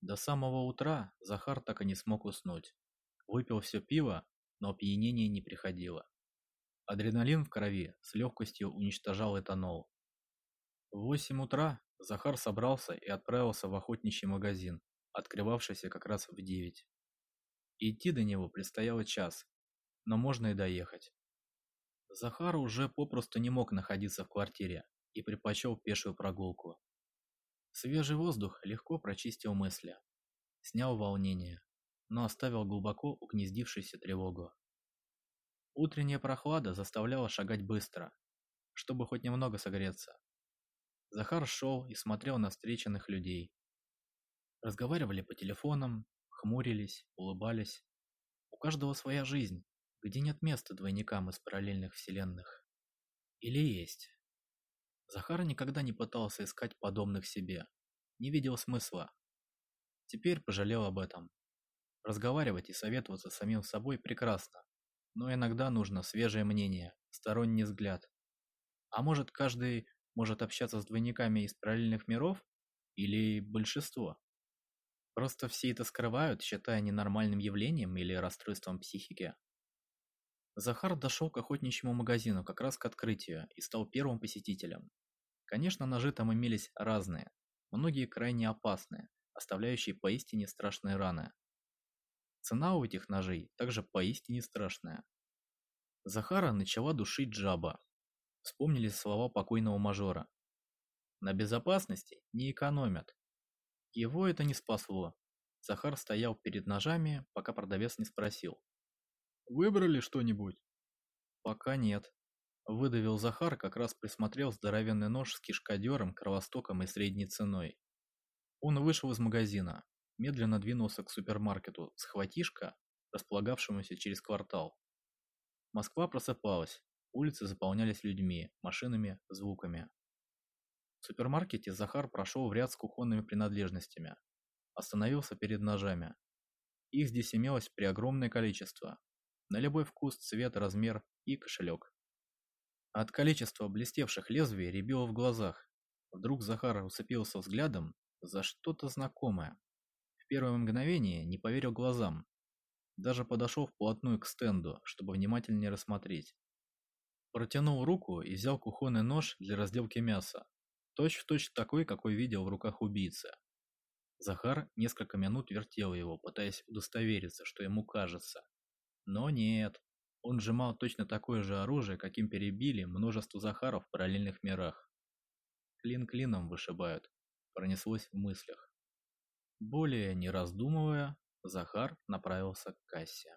До самого утра Захар так и не смог уснуть. Выпил все пиво, но опьянение не приходило. Адреналин в крови с легкостью уничтожал этанол. В восемь утра Захар собрался и отправился в охотничий магазин, открывавшийся как раз в девять. Идти до него предстояло час, но можно и доехать. Захар уже попросту не мог находиться в квартире и предпочел пешую прогулку. Свежий воздух легко прочистил мысли, снял волнение, но оставил глубоко угнездившуюся тревогу. Утренняя прохлада заставляла шагать быстро, чтобы хоть немного согреться. Захар шел и смотрел на встреченных людей. Разговаривали по телефонам, хмурились, улыбались. У каждого своя жизнь, где нет места двойникам из параллельных вселенных. Или есть? Захар никогда не пытался искать подобных себе, не видел смысла. Теперь пожалел об этом. Разговаривать и советоваться самим собой прекрасно, но иногда нужно свежее мнение, сторонний взгляд. А может каждый может общаться с двойниками из параллельных миров? Или большинство? Просто все это скрывают, считая ненормальным явлением или расстройством психики. Захар дошел к охотничьему магазину как раз к открытию и стал первым посетителем. Конечно, ножи там имелись разные, многие крайне опасные, оставляющие поистине страшные раны. Цена у этих ножей также поистине страшная. Захара начала душить жаба. Вспомнили слова покойного мажора. На безопасности не экономят. Его это не спасло. Захар стоял перед ножами, пока продавец не спросил. Выбрали что-нибудь? Пока нет. Выдавил Захар, как раз присмотрел здоровенный нож с кишкадером, кровостоком и средней ценой. Он вышел из магазина, медленно двинулся к супермаркету «Схватишка», располагавшемуся через квартал. Москва просыпалась, улицы заполнялись людьми, машинами, звуками. В супермаркете Захар прошел в ряд с кухонными принадлежностями. Остановился перед ножами. Их здесь имелось преогромное количество, на любой вкус, цвет, размер и кошелек. От количества блестевших лезвий рябило в глазах. Вдруг Захар уцепился взглядом за что-то знакомое. В первое мгновение не поверил глазам. Даже подошел вплотную к стенду, чтобы внимательнее рассмотреть. Протянул руку и взял кухонный нож для разделки мяса. Точь-в-точь точь такой, какой видел в руках убийцы. Захар несколько минут вертел его, пытаясь удостовериться, что ему кажется. Но нет. Он сжимал точно такое же оружие, каким перебили множество Захаров в параллельных мирах. Клин клином вышибают, пронеслось в мыслях. Более не раздумывая, Захар направился к кассе.